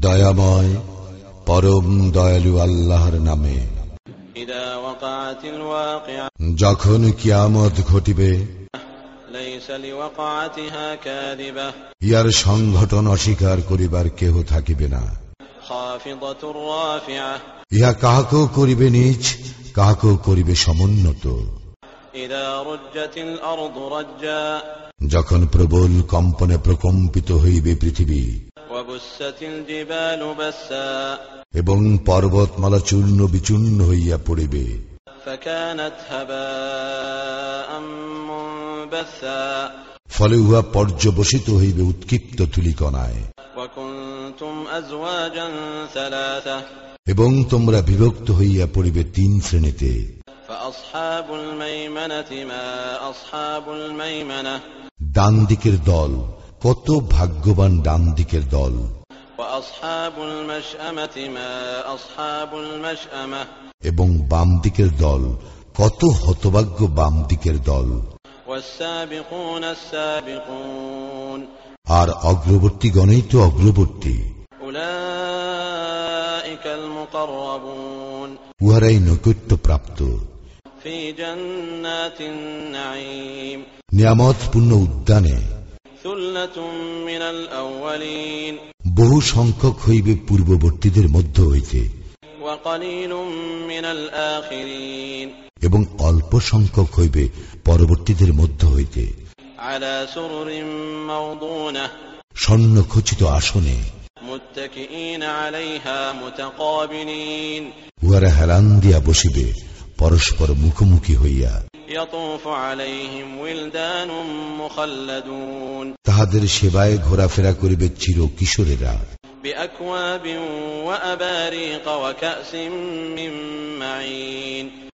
দয়াময় পরম দয়ালু আল্লাহর নামে। যখন কিয়ামত ঘটিবে ইয়ার সংঘটন অস্বীকার করিবার কেহ থাকিবে না। ইহা কাহাকেও করিবে নিজ কাহাকেও করিবে সমুন্নত। যখন প্রবল কম্পনে প্রকম্পিত হইবে পৃথিবী এবং পর্বতমালা চূর্ণ বিচূর্ণ হইয়া পড়িবে। ফলে উহা পর্যবসিত হইবে উৎক্ষিপ্ত তুলিকণায় এবং তোমরা বিভক্ত হইয়া পড়িবে তিন শ্রেণীতে। ডান দিকের দল কত ভাগ্যবান ডান দিকের দল এবং বাম দিকের দল কত হতভাগ্য বাম দিকের দল আর অগ্রবর্তী গণেই তো অগ্রবর্তী। উহারাই নৈকট্য প্রাপ্ত নিয়ামত পূর্ণ উদ্যানে বহু সংখ্যক হইবে পূর্ববর্তীদের মধ্য হইতে এবং অল্প সংখ্যক হইবে পরবর্তীদের মধ্য হইতে স্বর্ণ খচিত আসনে উহারা হেলান দিয়া বসিবে। পরস্পর মুখোমুখি হইয়া। তাহাদের সেবায় ঘোরাফেরা করিবে চির কিশোরেরা।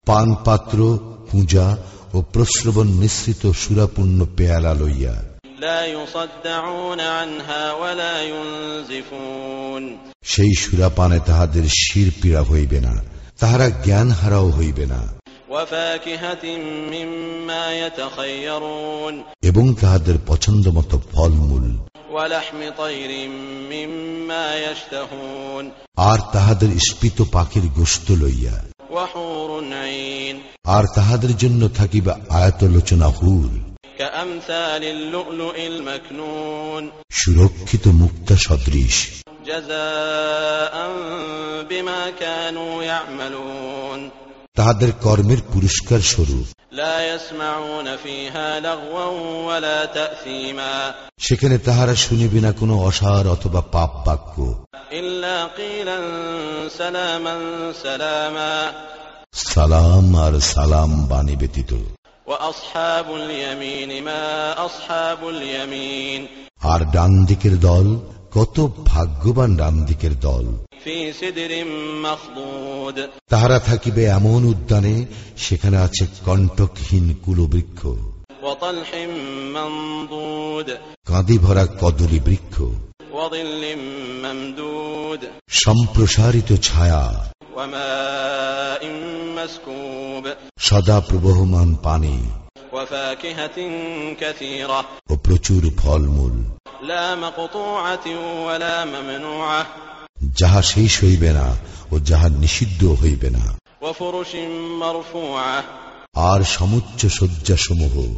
পান পাত্র পূজা ও প্রশ্রবণ মিশ্রিত সুরাপূর্ণ পেয়ালা লইয়া। সেই সুরাপানে তাহাদের শির পীড়া হইবে না। তাহারা জ্ঞান হারাও হইবে না। এবং তাহাদের পছন্দ মতো ফলমূল আর তাহাদের স্পিত পাখির গোস্ত লইয়া। আর তাহাদের জন্য থাকিবে আয়াতলোচনা হুল সুরক্ষিত মুক্তা সদৃশ। তাহাদের কর্মের পুরস্কার স্বরূপ। সেখানে তাহারা শুনিবে না কোনো অসার অথবা পাপ বাক্য। সালাম আর সালাম বাণী ব্যতীত। আর ডান দিকের দল কত ভাগ্যবান রামদিকের দল। তাহারা থাকিবে এমন উদ্যানে, সেখানে আছে কণ্টকহীন কুলবৃক্ষ। কাঁদি ভরা কদলী বৃক্ষ। সম্প্রসারিত ছায়া। সদা প্রবহমান পানি। ও প্রচুর ফলমূল। যাহা শেষ হইবে না ও যাহা নিষিদ্ধ হইবে না। আর সমুচ্চ শয্যা সমূহ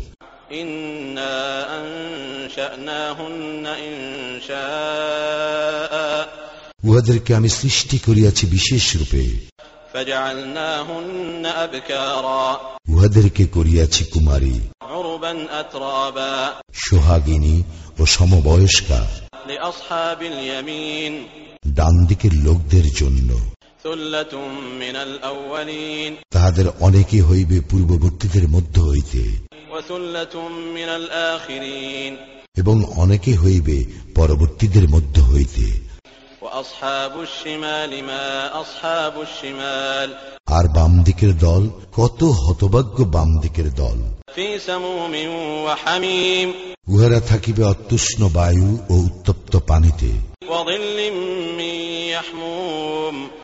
উহাদেরকে আমি সৃষ্টি করিয়াছি বিশেষ রূপে। فجعلناهن أبكارا উহাদেরকে করিয়াছি কুমারী عربا أترابا সোহাগিনী ও সমবয়স্কা لأصحاب اليمين ডান দিকের লোকদের জন্য ثلة من الأولين তাহাদের অনেকে হইবে পূর্ববর্তীদের মধ্য হইতে وثلة من الآخرين এবং অনেকে হইবে পরবর্তীদের মধ্য হইতে আর বাম দিকের দল কত হতভাগ্য বাম দিকের দল। উহারা থাকিবে অত্যুষ্ণ বায়ু ও উত্তপ্ত পানিতে।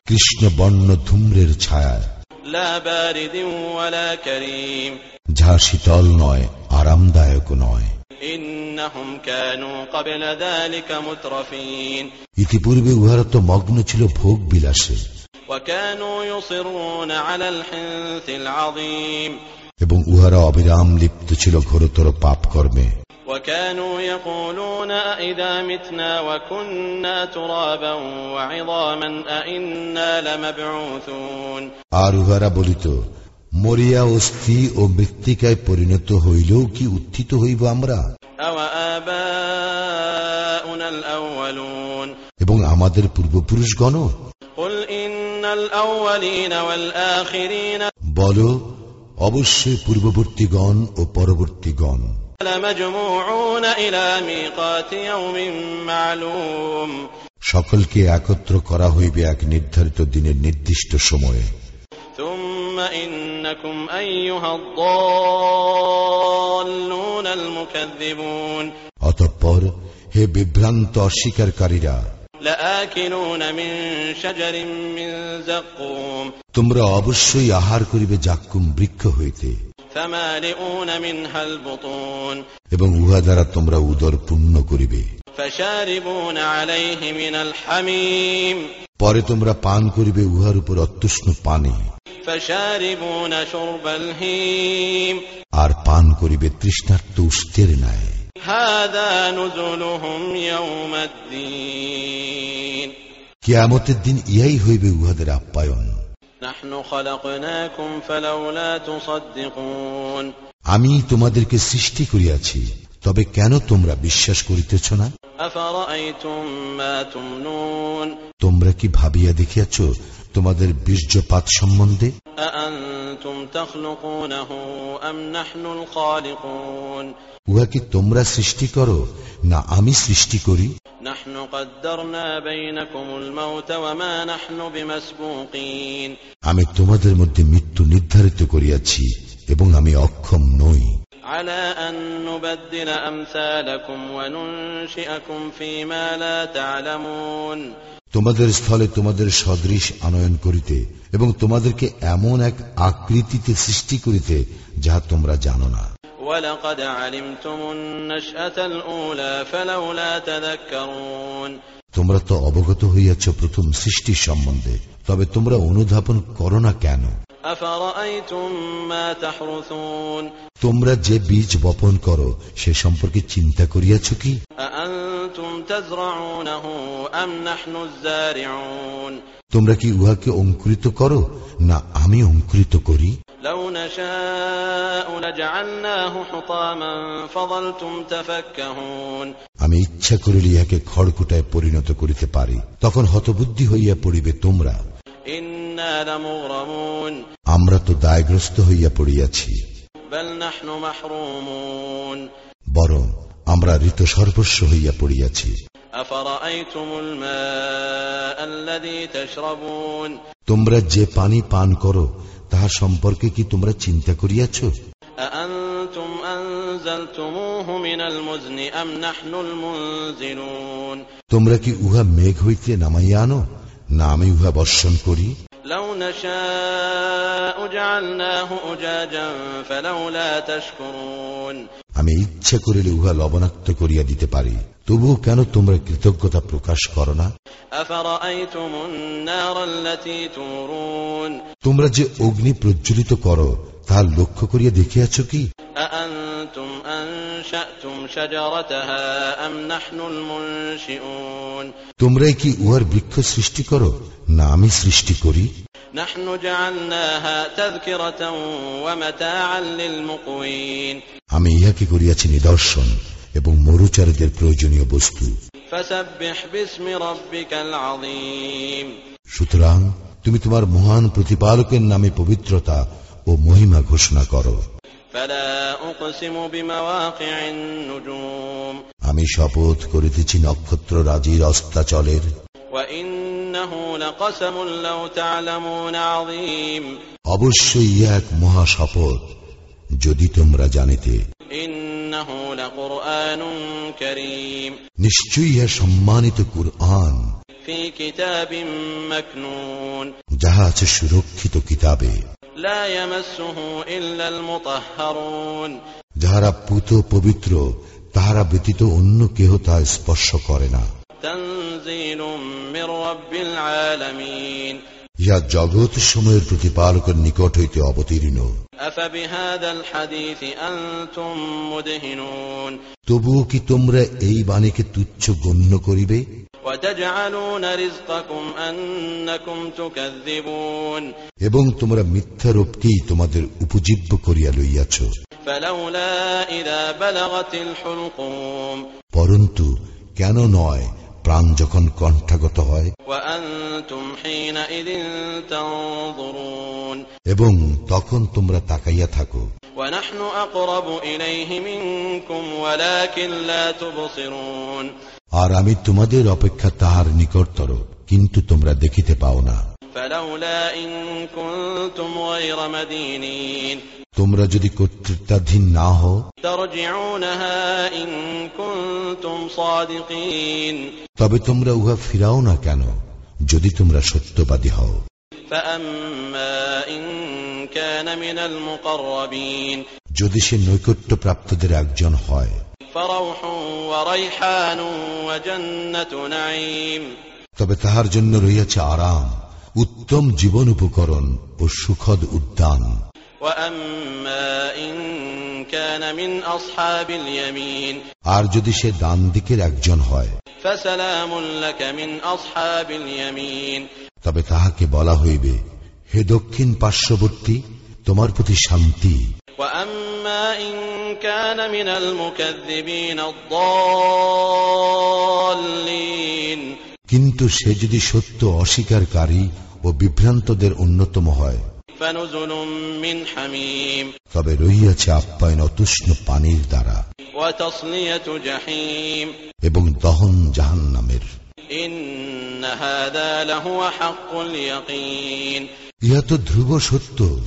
কৃষ্ণ বর্ণ ধূম্রের ছায়া যা শীতল নয় আরামদায়ক নয়। إنهم كانوا قبل ذلك مترفين ইতিপূর্বে উহারা তো মগ্ন ছিল ভোগ বিলাসে وكانوا يصرون على الحنث العظيم এবং উহারা অবিরাম লিপ্ত ছিল ঘোরতর পাপ কর্মে وكانوا يقولون أئذا متنا وكنا ترابا وعظاما أئنا لمبعوثون আর উহারা বলিত মরিয়া অস্থি ও মৃত্তিকায় পরিণত হইলেও কি উত্থিত হইব আমরা? এবং আমাদের পূর্বপুরুষগণ? বল অবশ্যই পূর্ববর্তীগণ ও পরবর্তীগণ। সকলকে একত্র করা হইবে এক নির্ধারিত দিনের নির্দিষ্ট সময়ে। ثم إنكم أيها الضالون المكذبون অতঃপর হে বিভ্রান্ত অস্বীকারীরা لآكلون من شجر من زقوم তোমরা অবশ্যই আহার করিবে জাক্কুম বৃক্ষ হইতে فمالئون منها البطون এবং উহা দ্বারা তোমরা উদর পূর্ণ করিবে فشاربون عليه من الحميم পরে তোমরা পান করিবে উহার উপর অত্যুষ্ণ পানি فشاربون شرب الهيم আর পান করিবে তৃষ্ণার তুষ্টের ন্যায়। কেয়ামতের দিন ইয়াই হইবে উহাদের আপ্যায়ন। আমি তোমাদেরকে সৃষ্টি করিয়াছি তবে কেন তোমরা বিশ্বাস করিতেছ না? তোমরা কি ভাবিয়া দেখিয়াছ তোমাদের বীর্যপাত সম্বন্ধে أأنتم تخلقونه أم نحن الخالقون উহা কি তোমরা সৃষ্টি করো না আমি সৃষ্টি করি نحن قدرنا بينكم الموت وما نحن بمسبوقين আমি তোমাদের মধ্যে মৃত্যু নির্ধারিত করিয়াছি এবং আমি অক্ষম নই على أن نبدل أمثالكم وننشئكم فيما لا تعلمون তোমাদের স্থলে তোমাদের সদৃশ আনয়ন করিতে এবং তোমাদেরকে এমন এক আকৃতিতে সৃষ্টি করিতে যাহা তোমরা জানো না। তোমরা তো অবগত হইয়াছ প্রথম সৃষ্টি সম্বন্ধে তবে তোমরা অনুধাবন করো না কেন? তোমরা যে বীজ বপন করো সে সম্পর্কে চিন্তা করিয়াছ কি? তোমরা কি উহাকে অঙ্কুরিত করো না আমি অঙ্কুরিত করি? আমি ইচ্ছা করিলে ইহাকে খড়কুটায় পরিণত করিতে পারি। তখন হতবুদ্ধি হইয়া পড়িবে তোমরা। আমরা তো দায়গ্রস্ত হইয়া পড়িয়াছি। বরং আমরা ঋত সর্বস্ব হইয়া পড়িয়াছি। তোমরা যে পানি পান করো, তাহা সম্পর্কে কি তোমরা চিন্তা করিয়াছ? তোমরা কি উহা মেঘ হইতে নামাইয়া আনো? না আমি উহা বর্ষণ করি। لو نشاء جعلناه أجاجا فلولا تشكرون আমি ইচ্ছা করিলে উহা লবণাক্ত করিয়া দিতে পারি তবুও কেন তোমরা কৃতজ্ঞতা প্রকাশ করো না أفرأيتم النار التي تورون তোমরা যে অগ্নি প্রজ্বলিত করো তাহার লক্ষ্য করিয়া দেখিয়াছ কি তোমরাই কি উহার বৃক্ষ সৃষ্টি করো না আমি সৃষ্টি করি? আমি ইহাকে করিয়াছি নিদর্শন এবং মরুচারীদের প্রয়োজনীয় বস্তু। সুতরাং তুমি তোমার মহান প্রতিপালকের নামে পবিত্রতা ও মহিমা ঘোষণা করো। আমি শপথ করিতেছি নক্ষত্র রাজির অস্তাচলের। অবশ্যই ইয়া এক মহা শপথ যদি তোমরা জানিতে। নিশ্চয়ই ইহা সম্মানিত কুরআন। যাহা আছে সুরক্ষিত কিতাবে। যাহারা পুত পবিত্র তাহারা ব্যতীত অন্য কেহ তা স্পর্শ করে না। ইয়া জগৎ সময়ের প্রতিপালকের নিকট হইতে অবতীর্ণ। তবুও কি তোমরা এই বাণীকে তুচ্ছ গণ্য করিবে? وتجعلون رزقكم أنكم تكذبون এবং তোমরা মিথ্যারূপকেই তোমাদের উপজীব্য করিয়া লইয়াছ فلولا إذا بلغت الحلقوم পরন্তু কেন নয় প্রাণ যখন কণ্ঠাগত হয় وأنتم حينئذ تنظرون এবং তখন তোমরা তাকাইয়া থাকো ونحن أقرب إليه منكم ولكن لا تبصرون আর আমি তোমাদের অপেক্ষা তাহার নিকটতর কিন্তু তোমরা দেখিতে পাও না। তোমরা যদি কর্তৃত্বাধীন না হও তবে তোমরা উহা ফিরাও না কেন যদি তোমরা সত্যবাদী হও। যদি সে নৈকট্য প্রাপ্তদের একজন হয় তবে তাহার জন্য রইয়াছে আরাম উত্তম জীবন উপকরণ ও সুখদ উদ্যান। আর যদি সে দান দিকের একজন হয় তবে তাহাকে বলা হইবে হে দক্ষিণ পার্শ্ববর্তী তোমার প্রতি শান্তি। وأما إن كان من المكذبين الضالين কিন্তু সে যদি সত্য অস্বীকারী ও বিভ্রান্তদের অন্যতম হয় فنزل من حميم তবে রহিয়াছে আপ্যায়ন অতুষ্ণ পানির দ্বারা وتصلية جحيم এবং দহন জাহান্নামের إن ইহা তো ধ্রুব সত্য।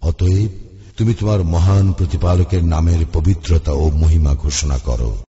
অতএব তুমি তোমার মহান প্রতিপালকের নামের পবিত্রতা ও মহিমা ঘোষণা করো।